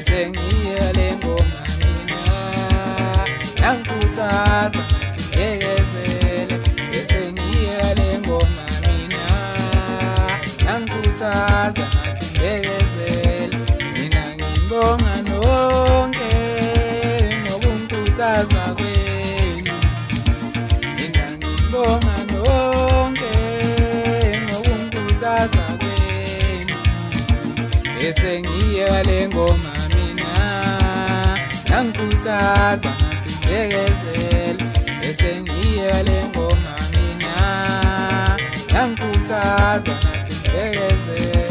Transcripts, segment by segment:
bese ngiyale ngoma mina nangikhuthaza ngiyekezele bese ngiyale ngoma mina nangikhuthaza ngiyekezele mina ngibonga nonke ngokungikhuthaza kwenu. Mina ngibonga nonke ngokungikhuthaza kwenu. Bese ngiyale ngoma nangikhuthaza ngathi ngibekezele bese ngiyeka le ngoma mina. Nangikhuthaza ngathi ngibekezele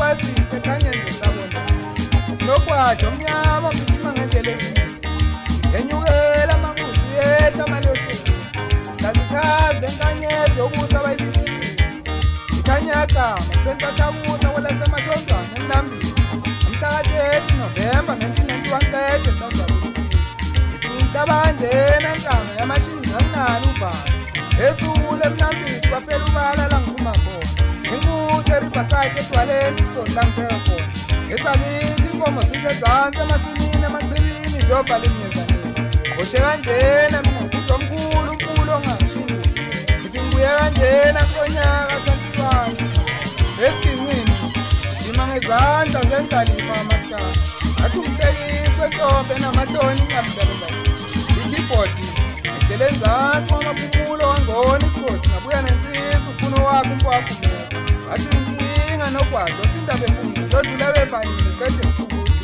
kwazise ekhanyeni zesabona. Nogwaja omnyama ogijima ngendlela ezimbili. Ikhanyagama sentathakusa kwelasemashondwane emlambini amhlaka-30 novemba 1991 qede ngihlabanjena enhlanga yamashini anginalo uvalo esule emlambini bafela ubala la ngiphuma khona inkuthu eribhasayiti edwaleni isigodi langipheka khona ngesakithi inkomo zihle zansi emasimini emachibini ziyovala emnyezaneni ngoshe kanjena mina ngizomkhulu umkhulu ongangishingulo ngithi ngibuye kanjena konyaka santiswane esiginqini ngima ngezandla zendlalifa amasikala athi umhlekiswe ehlombe namahloni ngamdabezana ikeyboard ngihlele enzansi kwamaphumulo wangona isigodi ngabuya nensisa ufuna owakho umkwakho meko athi inkinga nogwaja osindaba empungile odlula bevalile qede usukuthi.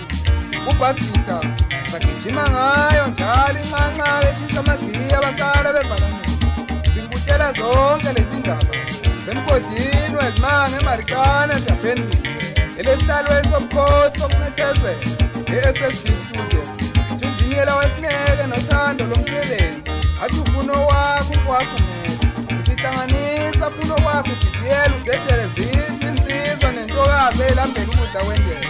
Ubhasita bagijima ngayo njalo inxanxa beshintsha amagiya basala bevalaneni ngikutshela zonke lezi ndaba. Semgodini wezimanga emarikana siyaphendula. Elesihlalweni sobukhosi sokunethezela e-ssg studio. Ithunjiniyela wesineke nothando lomsebenzi. Athi ufuna owakho umkwakho ngeke ngitihlanganisa funa owakho udidiyela udedele zidla insizwa nentokazi eyilambela ukudla kwendlela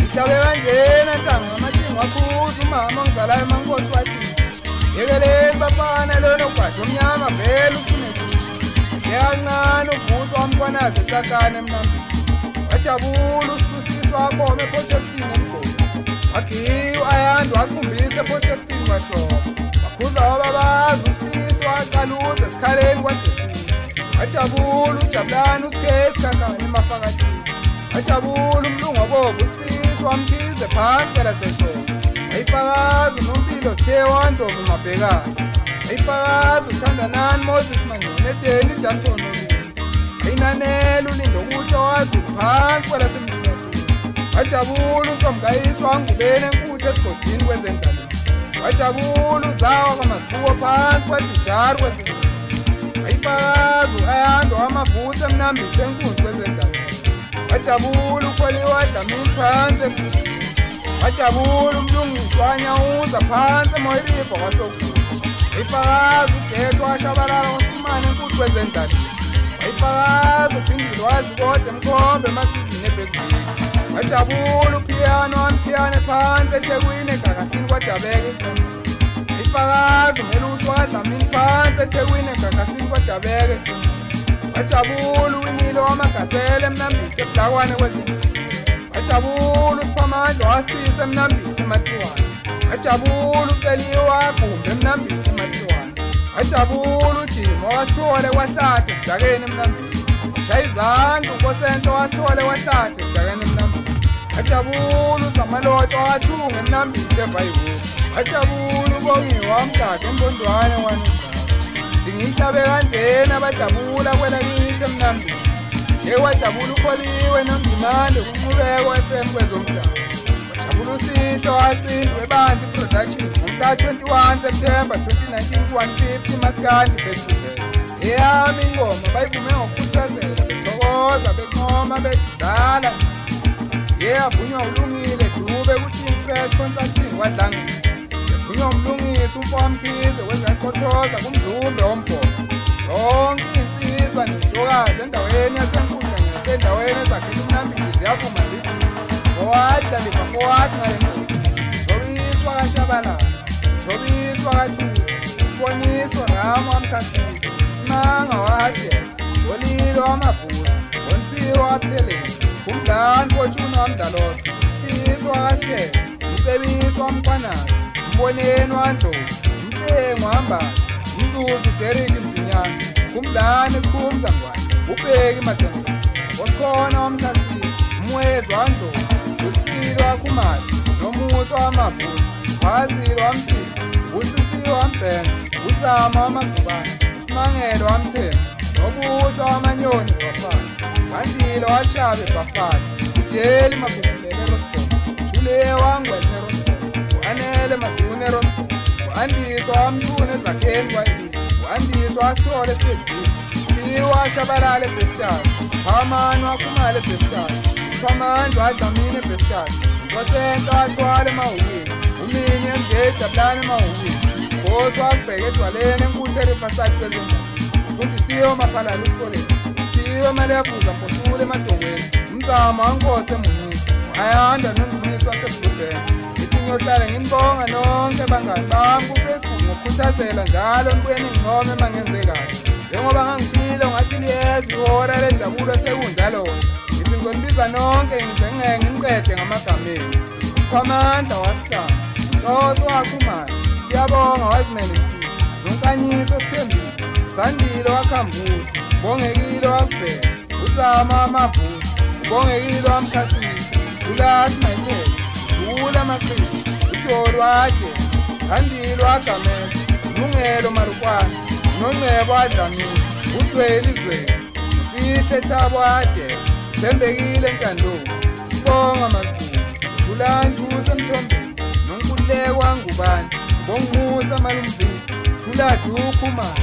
ngihlabe kanjena ntanga ngamashingo akhuza umama ongizalayo mankosi wathi yekeleni bafana lona ugwasha omnyama vele ufunekile yekancane uvuswa wamkwanazi ecakane emnambini wajabula usibusisi wakome eprojekthini emgodi wagiwa ayanda wakhumbisa eprojekthini washoba wakhuza wababazi usibisi waqaluza esikhaleni kwajoshini wajabula ujabulani usikesi kakane emafakatini wajabula umlungu wabovu usibisi wamkize phansi kwelaseshoba ayifakazi unompilo sithe wandlovu mabhekazi. Ayifakazi uthandanani moses mangconi edeni idathonoloni ayinanela ulindo ukuthi owazi phansi kwelasemncinatini wajabula untombukayisi wangubeni enkuthu esigodini kwezendlaleni wajabula uzawa kwamazibuko phansi kwadijaru kwezendlaleni ayifakazi u-ayando wamavusa emnambithe enkunzi kwezendlaleni wajabula ukholiwa dlamini phansi emfusini wajabula umlungisi wanyawuza phansi emoyiriva kwasokuza ayifakazi ujesu washabalala ngosumane enkulu kwezendlaleni ayifakazi uphindile wazi kodwa emkhombe emasizini ebhekvini wajabula uphiyano wamthiyane phansi ethekwini egakasini kwadabeka eklonini ayifakazi umelusi wakadlamini phansi ethekwini egakasini kwadabeka eklonini wajabula uwinile wamagasele emnambithe ebudakwane kwezindlu. Wajabula usiphamandla wasipisa emnambithe ematiwane wajabula uceliwe wagumbe emnambithe ematiwane wajabula ujima wasithole kwahlathe esidakeni emnambithe shaya izandla unkosento wasithole kwahlathe esidakeni emnambithe wajabula uzamalotshwa wathunga emnambithe evayibuko wajabula ubongiwe wamdaka embondwane wanezalo ngihlabe kanjena bajabula kwelakithi emnambini. Ewajabula ukholiwe nomdimando kunqubeko FM kwezomdlalo. Wajabula usihlo wacindwe banzi production ngomhla 21 September 2019 ku-150 maskandi festival eyami ingoma bayivume ngokukhuthazela bethokoza bencoma bethi dlala yeyavunywa ulungile dube kuthi fresh consulting wadlangile yavunywa umlungisi umfowamkhize wezaqothoza kumzumbe wombhozo zonke iy'nsizwa nentokazi endaweni yasenkundla nyasendaweni ezakhela umnambili ziyavuma zithi fowadla liva ngale ngqondo zobiswa kashabalala zobiswa kathusi isiboniso ramo amkhasini simanga wahadela olilo wamavuza onsiwa watheleni umdlani kotshuna wamdlalosa isifiso wakasithele umcebiso wamkhwanazi umboneni wandlovu umhlengu wahambana umzuzu deriki mzinyana kumdlane esikhumza ngwane ubheki majansana osikhona wamthasile nomuso wamavuza wazilo wamsila usisiwe wambhenza usama wamagubane usimangelo wamthemba nobuhla wamanyoni wafana ngandilo washabe bafana udeli mabhubulele rosbon thule wangwene rosbon u-anele madune rosbon u-andiswa wamthune ezakheni kwa-ini u-andiswa wasithole esitedini liwashabalala ebhestari phamani wakhumala ebhestari phamandla wadlamini ebhestari wasenta wathwala emahhukwini umini emjejabulana emahhukwini khosi wabheka edwaleni enkuthela ifasadi kwezendaba ufundisiwe maphalala esikoleni. Uphiwe mali yafuza mphosule emadongweni umzamo wankose emunyisa wayanda nondumisi wasebhulubheni ithi ngiyohlala nginibonga nonke bangani bami kufacebook ngokukhuthazela njalo nibuyeni ngincome uma ngenze kahle njengoba ngangishilo ngathi liyeza ihora lenjabulo sekunjalona ngithi ngizonibiza nonke ngize ngeke nginiqede ngamagameni. Kwamandla wasihlala ntoso wakhumana siyabonga wazimele msini nonkanyiso sithembile sandile wakhambula. Ubongekile wakubheka uzama amavusi ubongekile wamkhasisa ulasi mayimele ula maqini udori wade sandile wagamela. Ulungelo marukwana nongcebo wadlamini uzweli zweli usihle thabo wade thembekile ntandoni sibonga masibuku thulantusa emthombeni nonkululeko wangubani? Bongimusa malumvini. Thuladukhumana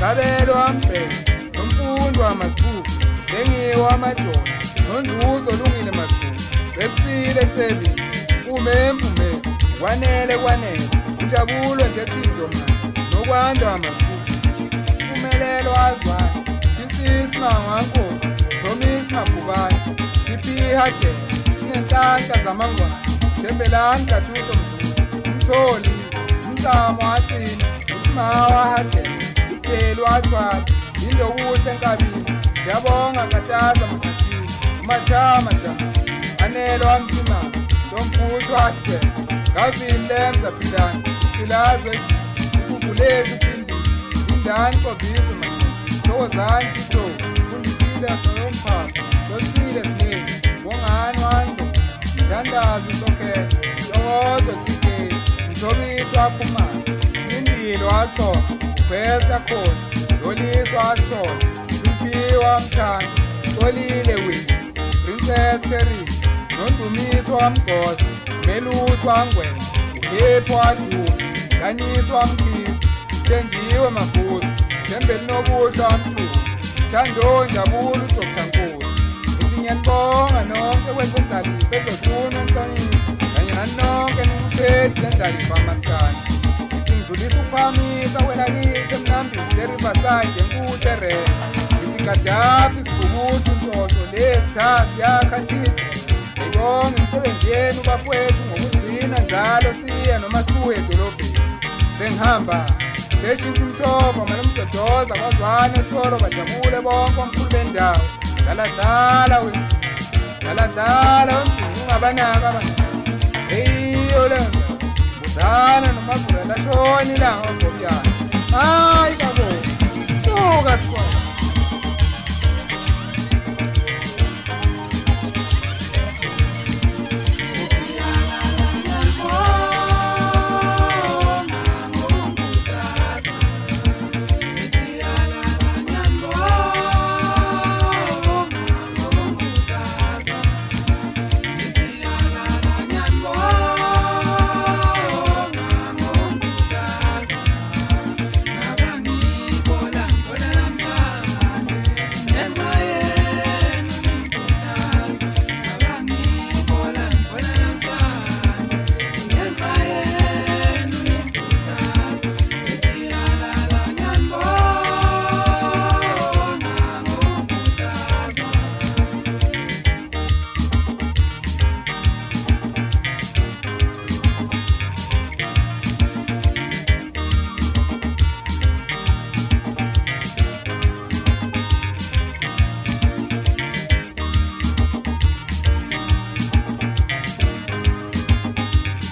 sabelo wambheka nomfundo wamasibuku dlengiwe amajona nonzuzo olungile masibuku sebusile ecebile umempume kwanele kwanele. Injabulo nje thinjo mna nokwanda wamasibuku umpumelelo wazwana. Thisisi mangankosi promise mabhubane tiphihadela sinenhlanhla zamangwane thembelani kathuso mdulu umtholi umsamo waqina usimawa hadela udeli wathwala indokuhle enkabini siyabonga kataza mkhathini. Umathama dama anelo wamsimama lomfutho wasithela ngavini lemza philani. Philazwe ukhumbuleki uphindile indani kovize manye thokozani thito fundisile asoyomphapha losile siningi bongani wando mthandazi sokhela yokozo thike mthobisi wakhumana sinindile wachoka ubhesa khona yoliso wathola simphiwa mthanda solile wini princess cherry nondumiso wamgoza melusi wangwena uhepho waduma kanyiswa wamkhisi thendiwe mabuza thembeli nobuhla wamthula thando njabula udr nkosi ithi ngiyanibonga nonke kwezendlalifa ezohlunwa enhlonini kanye nanonke ninguphethi zendlalifa amasikani ithi ngidlulisa ukuphamisa kwelakithi emnambini eriverside enkuthu erena ithi gadafi sibhukuthi untoto lesithasi yakha thixo siyibonga imisebenzi yenu bafowethu ngokuzigcina njalo siya noma sibuye edolobheni. Sengihamba. Seshintsha umshova mane umdodoza kwazwane esitolo bajabule bonke omkhulu bendawo dlala dlala wena dlala dlala wemjini ungabanaka abana seyiyo le nto. Buzana nomagurela shoni ilanga ogobuyana hayi babo suka sikwa